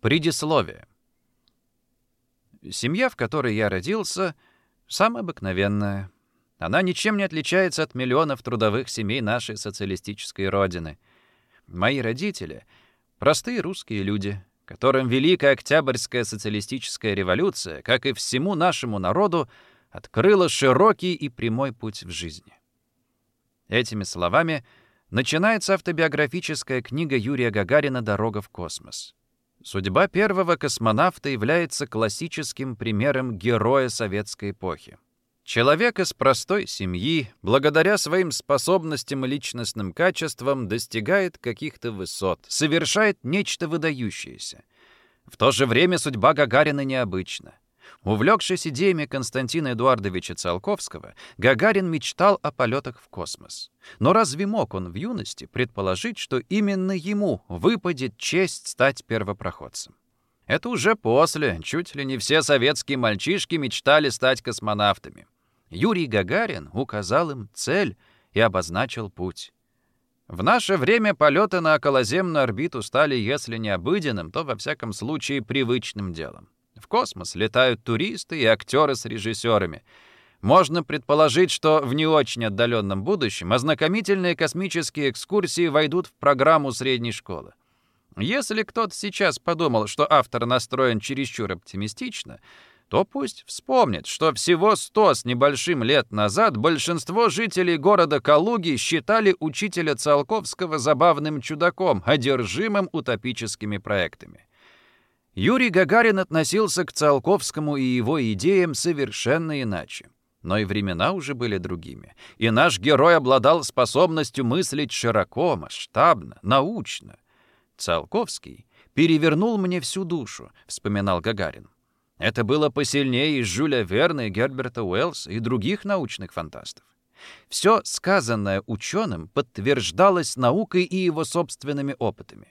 Предисловие. Семья, в которой я родился, самая обыкновенная. Она ничем не отличается от миллионов трудовых семей нашей социалистической родины. Мои родители — простые русские люди, которым Великая Октябрьская социалистическая революция, как и всему нашему народу, открыла широкий и прямой путь в жизни. Этими словами начинается автобиографическая книга Юрия Гагарина «Дорога в космос». Судьба первого космонавта является классическим примером героя советской эпохи. Человек из простой семьи, благодаря своим способностям и личностным качествам, достигает каких-то высот, совершает нечто выдающееся. В то же время судьба Гагарина необычна. Увлекшись идеями Константина Эдуардовича Циолковского, Гагарин мечтал о полетах в космос. Но разве мог он в юности предположить, что именно ему выпадет честь стать первопроходцем? Это уже после, чуть ли не все советские мальчишки мечтали стать космонавтами. Юрий Гагарин указал им цель и обозначил путь. В наше время полеты на околоземную орбиту стали, если не обыденным, то, во всяком случае, привычным делом. Космос летают туристы и актеры с режиссерами. Можно предположить, что в не очень отдаленном будущем ознакомительные космические экскурсии войдут в программу средней школы. Если кто-то сейчас подумал, что автор настроен чересчур оптимистично, то пусть вспомнит, что всего сто с небольшим лет назад большинство жителей города Калуги считали учителя Циолковского забавным чудаком, одержимым утопическими проектами. Юрий Гагарин относился к Циолковскому и его идеям совершенно иначе. Но и времена уже были другими. И наш герой обладал способностью мыслить широко, масштабно, научно. Циолковский перевернул мне всю душу, вспоминал Гагарин. Это было посильнее Жюля Верна и Герберта Уэллса и других научных фантастов. Все сказанное ученым подтверждалось наукой и его собственными опытами.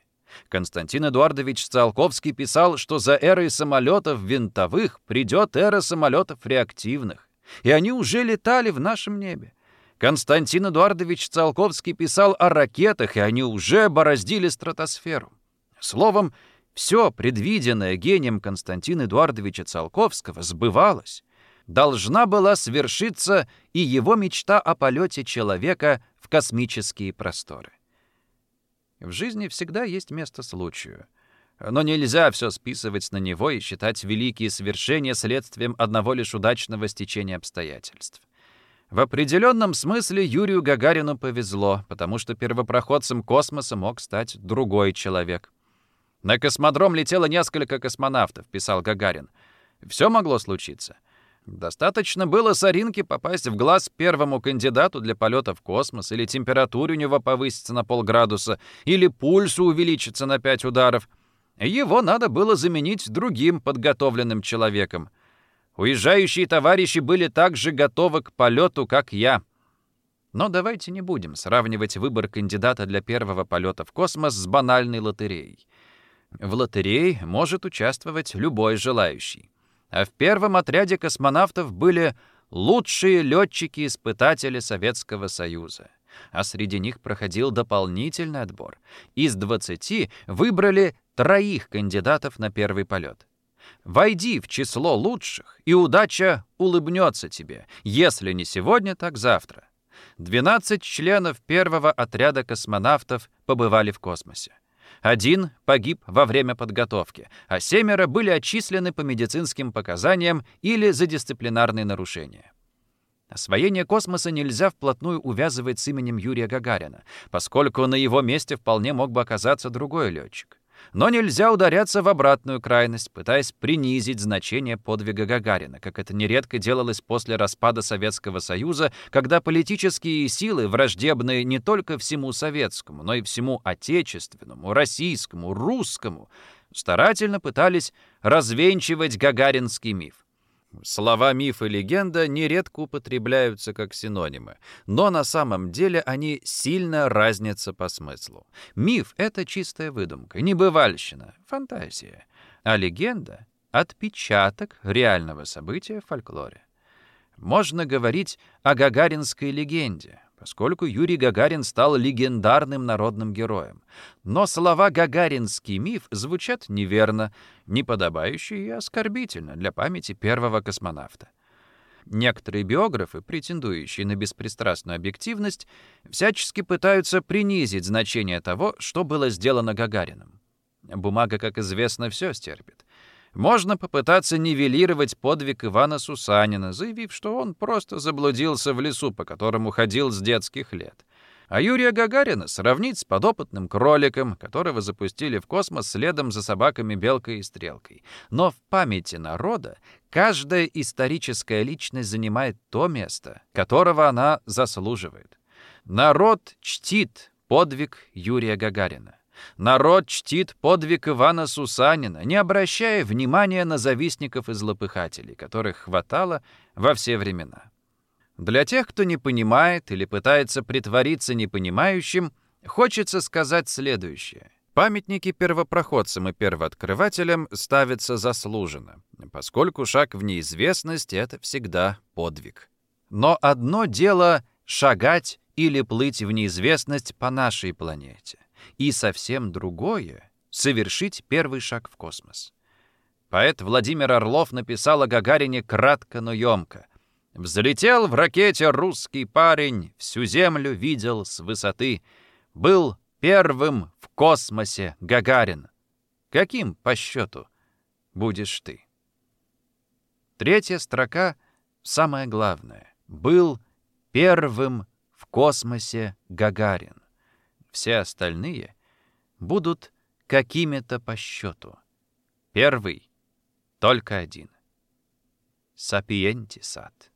Константин Эдуардович Циолковский писал, что за эрой самолетов винтовых придет эра самолетов реактивных. И они уже летали в нашем небе. Константин Эдуардович Циолковский писал о ракетах, и они уже бороздили стратосферу. Словом, все предвиденное гением Константина Эдуардовича Циолковского сбывалось. Должна была свершиться и его мечта о полете человека в космические просторы. В жизни всегда есть место случаю. Но нельзя все списывать на него и считать великие свершения следствием одного лишь удачного стечения обстоятельств. В определенном смысле Юрию Гагарину повезло, потому что первопроходцем космоса мог стать другой человек. «На космодром летело несколько космонавтов», — писал Гагарин. «Все могло случиться». Достаточно было соринке попасть в глаз первому кандидату для полета в космос, или температуре у него повысится на полградуса, или пульсу увеличится на пять ударов. Его надо было заменить другим подготовленным человеком. Уезжающие товарищи были так же готовы к полету, как я. Но давайте не будем сравнивать выбор кандидата для первого полета в космос с банальной лотереей. В лотерее может участвовать любой желающий а в первом отряде космонавтов были лучшие летчики-испытатели Советского Союза. А среди них проходил дополнительный отбор. Из 20 выбрали троих кандидатов на первый полет. Войди в число лучших, и удача улыбнется тебе, если не сегодня, так завтра. 12 членов первого отряда космонавтов побывали в космосе. Один погиб во время подготовки, а семеро были отчислены по медицинским показаниям или за дисциплинарные нарушения. Освоение космоса нельзя вплотную увязывать с именем Юрия Гагарина, поскольку на его месте вполне мог бы оказаться другой летчик. Но нельзя ударяться в обратную крайность, пытаясь принизить значение подвига Гагарина, как это нередко делалось после распада Советского Союза, когда политические силы, враждебные не только всему советскому, но и всему отечественному, российскому, русскому, старательно пытались развенчивать гагаринский миф. Слова «миф» и «легенда» нередко употребляются как синонимы, но на самом деле они сильно разнятся по смыслу. Миф — это чистая выдумка, небывальщина, фантазия, а легенда — отпечаток реального события в фольклоре. Можно говорить о гагаринской легенде, поскольку Юрий Гагарин стал легендарным народным героем. Но слова «гагаринский миф» звучат неверно, неподобающе и оскорбительно для памяти первого космонавта. Некоторые биографы, претендующие на беспристрастную объективность, всячески пытаются принизить значение того, что было сделано Гагарином. Бумага, как известно, все стерпит. Можно попытаться нивелировать подвиг Ивана Сусанина, заявив, что он просто заблудился в лесу, по которому ходил с детских лет. А Юрия Гагарина сравнить с подопытным кроликом, которого запустили в космос следом за собаками Белкой и Стрелкой. Но в памяти народа каждая историческая личность занимает то место, которого она заслуживает. Народ чтит подвиг Юрия Гагарина. Народ чтит подвиг Ивана Сусанина, не обращая внимания на завистников и злопыхателей, которых хватало во все времена. Для тех, кто не понимает или пытается притвориться непонимающим, хочется сказать следующее. Памятники первопроходцам и первооткрывателям ставятся заслуженно, поскольку шаг в неизвестность — это всегда подвиг. Но одно дело — шагать или плыть в неизвестность по нашей планете и совсем другое — совершить первый шаг в космос. Поэт Владимир Орлов написал о Гагарине кратко, но емко. «Взлетел в ракете русский парень, всю землю видел с высоты. Был первым в космосе Гагарин. Каким по счету будешь ты?» Третья строка — самое главное. «Был первым в космосе Гагарин» все остальные будут какими-то по счету. Первый — только один. Сапиентисат.